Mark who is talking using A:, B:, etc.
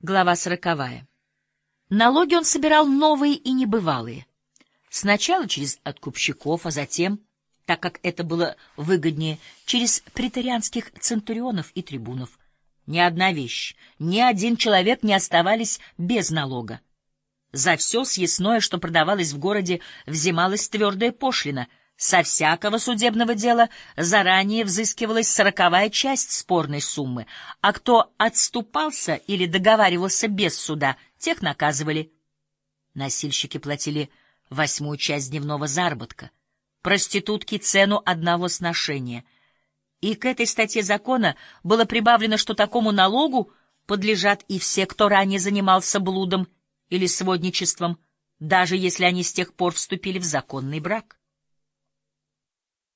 A: Глава сороковая. Налоги он собирал новые и небывалые. Сначала через откупщиков, а затем, так как это было выгоднее, через претарианских центурионов и трибунов. Ни одна вещь, ни один человек не оставались без налога. За все съестное, что продавалось в городе, взималась твердая пошлина — со всякого судебного дела заранее взыскивалась сороковая часть спорной суммы, а кто отступался или договаривался без суда, тех наказывали. Насильщики платили восьмую часть дневного заработка, проститутки — цену одного сношения. И к этой статье закона было прибавлено, что такому налогу подлежат и все, кто ранее занимался блудом или сводничеством, даже если они с тех пор вступили в законный брак.